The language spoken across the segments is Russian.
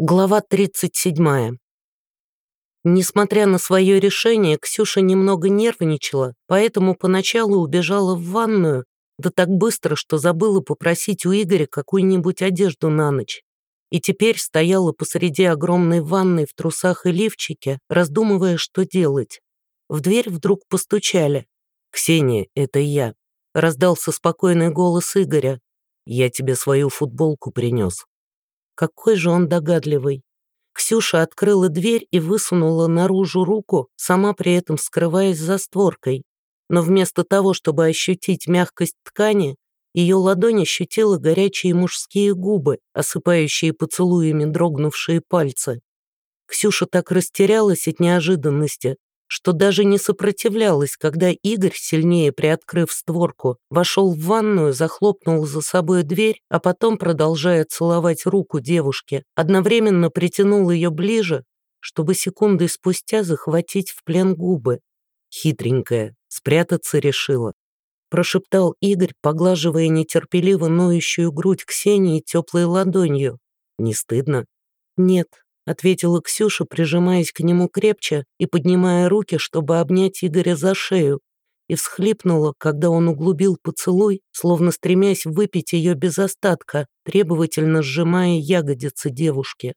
Глава 37. Несмотря на свое решение, Ксюша немного нервничала, поэтому поначалу убежала в ванную, да так быстро, что забыла попросить у Игоря какую-нибудь одежду на ночь. И теперь стояла посреди огромной ванной в трусах и лифчике, раздумывая, что делать. В дверь вдруг постучали. «Ксения, это я», — раздался спокойный голос Игоря. «Я тебе свою футболку принес». Какой же он догадливый. Ксюша открыла дверь и высунула наружу руку, сама при этом скрываясь за створкой. Но вместо того, чтобы ощутить мягкость ткани, ее ладонь ощутила горячие мужские губы, осыпающие поцелуями дрогнувшие пальцы. Ксюша так растерялась от неожиданности, что даже не сопротивлялась, когда Игорь, сильнее приоткрыв створку, вошел в ванную, захлопнул за собой дверь, а потом, продолжая целовать руку девушки, одновременно притянул ее ближе, чтобы секунды спустя захватить в плен губы. Хитренькая, спрятаться решила. Прошептал Игорь, поглаживая нетерпеливо ноющую грудь Ксении теплой ладонью. «Не стыдно?» «Нет», — ответила Ксюша, прижимаясь к нему крепче и поднимая руки, чтобы обнять Игоря за шею, и всхлипнула, когда он углубил поцелуй, словно стремясь выпить ее без остатка, требовательно сжимая ягодицы девушки.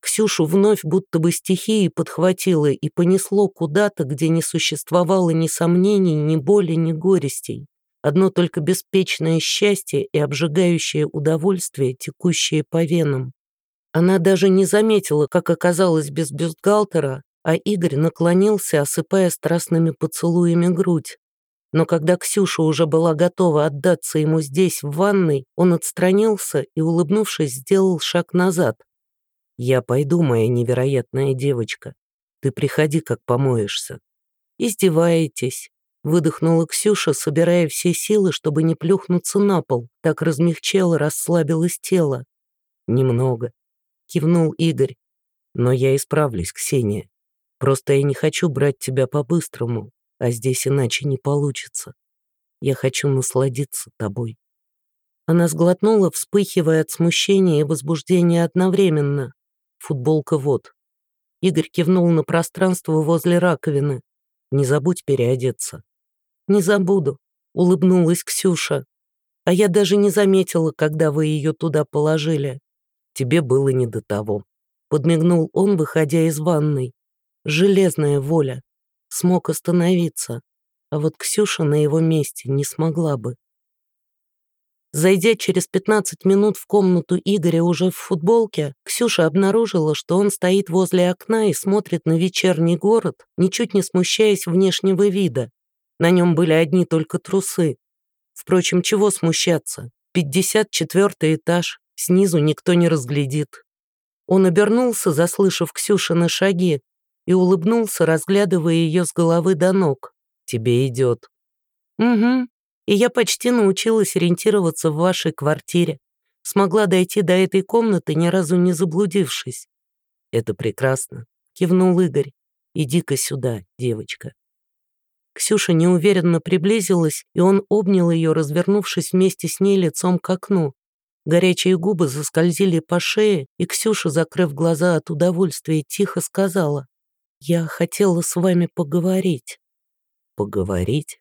Ксюшу вновь будто бы стихией подхватило и понесло куда-то, где не существовало ни сомнений, ни боли, ни горестей. Одно только беспечное счастье и обжигающее удовольствие, текущее по венам. Она даже не заметила, как оказалась без бюстгальтера, а Игорь наклонился, осыпая страстными поцелуями грудь. Но когда Ксюша уже была готова отдаться ему здесь, в ванной, он отстранился и, улыбнувшись, сделал шаг назад. «Я пойду, моя невероятная девочка. Ты приходи, как помоешься». «Издеваетесь», — выдохнула Ксюша, собирая все силы, чтобы не плюхнуться на пол. Так размягчело, расслабилось тело. «Немного», кивнул Игорь. «Но я исправлюсь, Ксения. Просто я не хочу брать тебя по-быстрому, а здесь иначе не получится. Я хочу насладиться тобой». Она сглотнула, вспыхивая от смущения и возбуждения одновременно. Футболка вот. Игорь кивнул на пространство возле раковины. «Не забудь переодеться». «Не забуду», — улыбнулась Ксюша. «А я даже не заметила, когда вы ее туда положили тебе было не до того». Подмигнул он, выходя из ванной. Железная воля. Смог остановиться. А вот Ксюша на его месте не смогла бы. Зайдя через 15 минут в комнату Игоря уже в футболке, Ксюша обнаружила, что он стоит возле окна и смотрит на вечерний город, ничуть не смущаясь внешнего вида. На нем были одни только трусы. Впрочем, чего смущаться? 54 этаж, Снизу никто не разглядит. Он обернулся, заслышав Ксюшины шаги, и улыбнулся, разглядывая ее с головы до ног. «Тебе идет». «Угу. И я почти научилась ориентироваться в вашей квартире. Смогла дойти до этой комнаты, ни разу не заблудившись». «Это прекрасно», — кивнул Игорь. «Иди-ка сюда, девочка». Ксюша неуверенно приблизилась, и он обнял ее, развернувшись вместе с ней лицом к окну. Горячие губы заскользили по шее, и Ксюша, закрыв глаза от удовольствия, тихо сказала, «Я хотела с вами поговорить». «Поговорить?»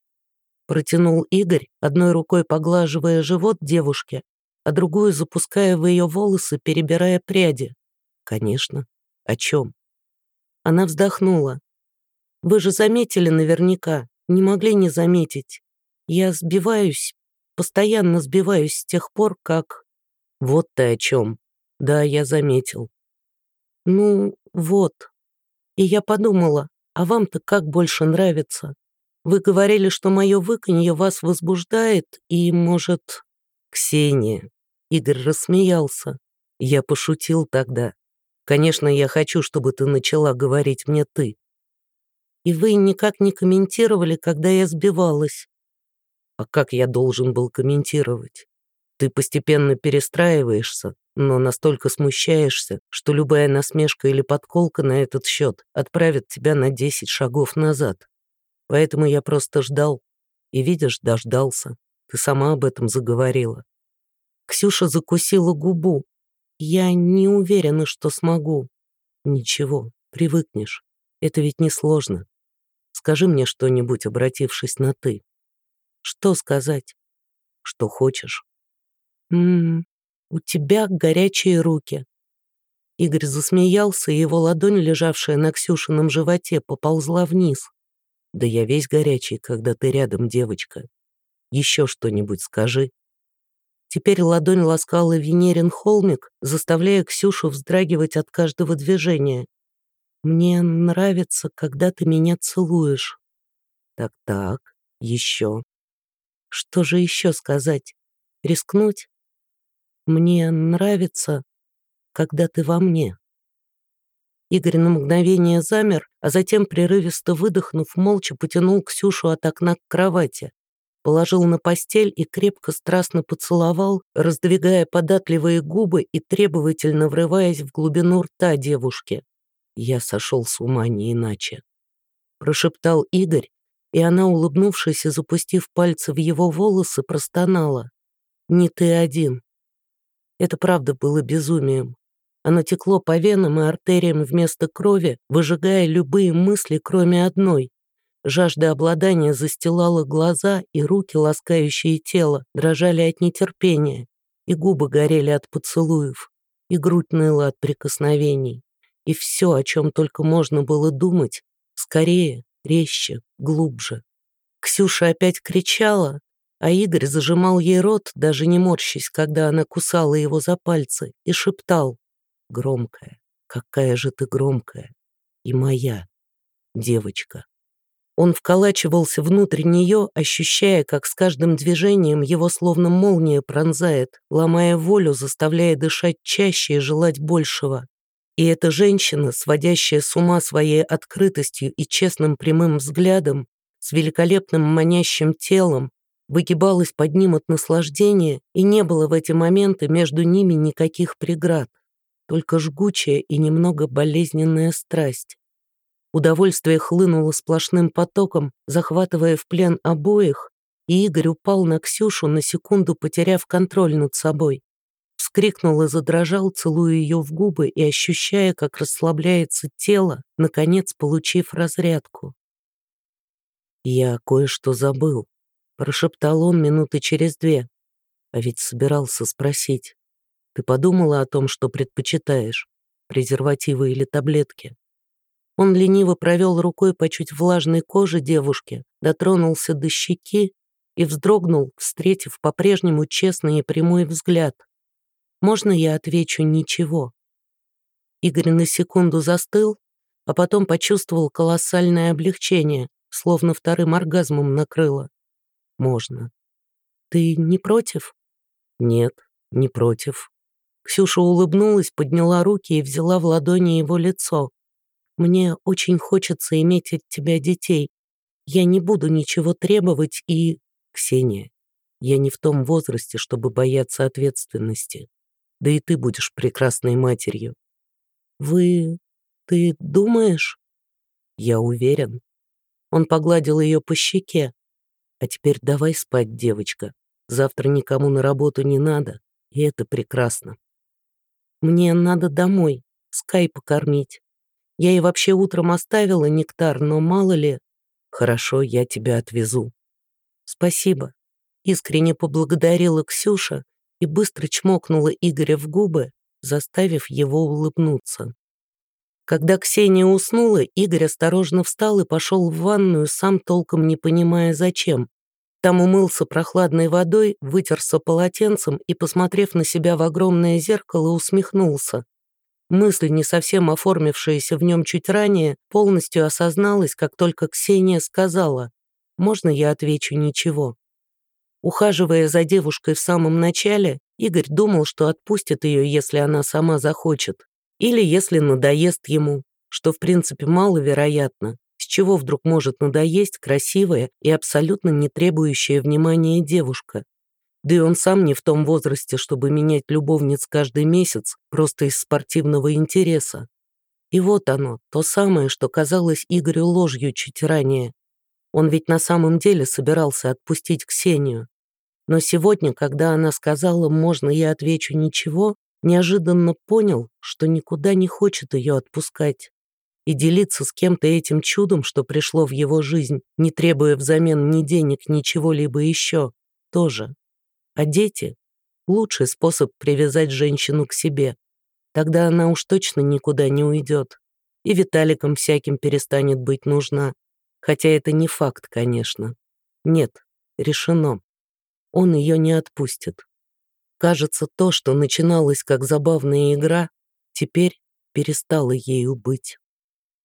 Протянул Игорь, одной рукой поглаживая живот девушки, а другую запуская в ее волосы, перебирая пряди. «Конечно. О чем?» Она вздохнула. «Вы же заметили наверняка, не могли не заметить. Я сбиваюсь, постоянно сбиваюсь с тех пор, как вот ты о чем. Да, я заметил. Ну, вот. И я подумала, а вам-то как больше нравится? Вы говорили, что мое выканье вас возбуждает и, может... Ксения. Игорь рассмеялся. Я пошутил тогда. Конечно, я хочу, чтобы ты начала говорить мне «ты». И вы никак не комментировали, когда я сбивалась. А как я должен был комментировать? Ты постепенно перестраиваешься, но настолько смущаешься, что любая насмешка или подколка на этот счет отправит тебя на 10 шагов назад. Поэтому я просто ждал. И, видишь, дождался. Ты сама об этом заговорила. Ксюша закусила губу. Я не уверена, что смогу. Ничего, привыкнешь. Это ведь несложно. Скажи мне что-нибудь, обратившись на «ты». Что сказать? Что хочешь? Ммм, у тебя горячие руки. Игорь засмеялся, и его ладонь, лежавшая на Ксюшином животе, поползла вниз. Да я весь горячий, когда ты рядом, девочка. Еще что-нибудь скажи. Теперь ладонь ласкала Венерин холмик, заставляя Ксюшу вздрагивать от каждого движения. «Мне нравится, когда ты меня целуешь». «Так-так, еще». «Что же еще сказать? Рискнуть?» «Мне нравится, когда ты во мне». Игорь на мгновение замер, а затем, прерывисто выдохнув, молча потянул Ксюшу от окна к кровати, положил на постель и крепко страстно поцеловал, раздвигая податливые губы и требовательно врываясь в глубину рта девушки. Я сошел с ума не иначе. Прошептал Игорь, и она, улыбнувшись и запустив пальцы в его волосы, простонала. «Не ты один». Это правда было безумием. Оно текло по венам и артериям вместо крови, выжигая любые мысли, кроме одной. Жажда обладания застилала глаза, и руки, ласкающие тело, дрожали от нетерпения, и губы горели от поцелуев, и грудь ныла от прикосновений и все, о чем только можно было думать, скорее, резче, глубже. Ксюша опять кричала, а Игорь зажимал ей рот, даже не морщись, когда она кусала его за пальцы, и шептал «Громкая, какая же ты громкая! И моя девочка!» Он вколачивался внутрь нее, ощущая, как с каждым движением его словно молния пронзает, ломая волю, заставляя дышать чаще и желать большего. И эта женщина, сводящая с ума своей открытостью и честным прямым взглядом, с великолепным манящим телом, выгибалась под ним от наслаждения, и не было в эти моменты между ними никаких преград, только жгучая и немного болезненная страсть. Удовольствие хлынуло сплошным потоком, захватывая в плен обоих, и Игорь упал на Ксюшу, на секунду потеряв контроль над собой вскрикнул и задрожал, целуя ее в губы и ощущая, как расслабляется тело, наконец получив разрядку. «Я кое-что забыл», — прошептал он минуты через две. А ведь собирался спросить. «Ты подумала о том, что предпочитаешь, презервативы или таблетки?» Он лениво провел рукой по чуть влажной коже девушки, дотронулся до щеки и вздрогнул, встретив по-прежнему честный и прямой взгляд. Можно я отвечу «ничего»?» Игорь на секунду застыл, а потом почувствовал колоссальное облегчение, словно вторым оргазмом накрыло. «Можно». «Ты не против?» «Нет, не против». Ксюша улыбнулась, подняла руки и взяла в ладони его лицо. «Мне очень хочется иметь от тебя детей. Я не буду ничего требовать и...» «Ксения, я не в том возрасте, чтобы бояться ответственности да и ты будешь прекрасной матерью. Вы... ты думаешь? Я уверен. Он погладил ее по щеке. А теперь давай спать, девочка. Завтра никому на работу не надо, и это прекрасно. Мне надо домой, Скай покормить. Я и вообще утром оставила нектар, но мало ли... Хорошо, я тебя отвезу. Спасибо. Искренне поблагодарила Ксюша и быстро чмокнула Игоря в губы, заставив его улыбнуться. Когда Ксения уснула, Игорь осторожно встал и пошел в ванную, сам толком не понимая зачем. Там умылся прохладной водой, вытерся полотенцем и, посмотрев на себя в огромное зеркало, усмехнулся. Мысль, не совсем оформившаяся в нем чуть ранее, полностью осозналась, как только Ксения сказала «Можно я отвечу ничего?» Ухаживая за девушкой в самом начале, Игорь думал, что отпустит ее, если она сама захочет, или если надоест ему, что в принципе маловероятно, чего вдруг может надоесть красивая и абсолютно не требующая внимания девушка. Да и он сам не в том возрасте, чтобы менять любовниц каждый месяц просто из спортивного интереса. И вот оно, то самое, что казалось Игорю ложью чуть ранее. Он ведь на самом деле собирался отпустить Ксению. Но сегодня, когда она сказала «можно я отвечу ничего», неожиданно понял, что никуда не хочет ее отпускать. И делиться с кем-то этим чудом, что пришло в его жизнь, не требуя взамен ни денег, ни чего-либо еще, тоже. А дети — лучший способ привязать женщину к себе. Тогда она уж точно никуда не уйдет. И Виталиком всяким перестанет быть нужна. Хотя это не факт, конечно. Нет, решено. Он ее не отпустит. Кажется, то, что начиналось как забавная игра, теперь перестало ею быть.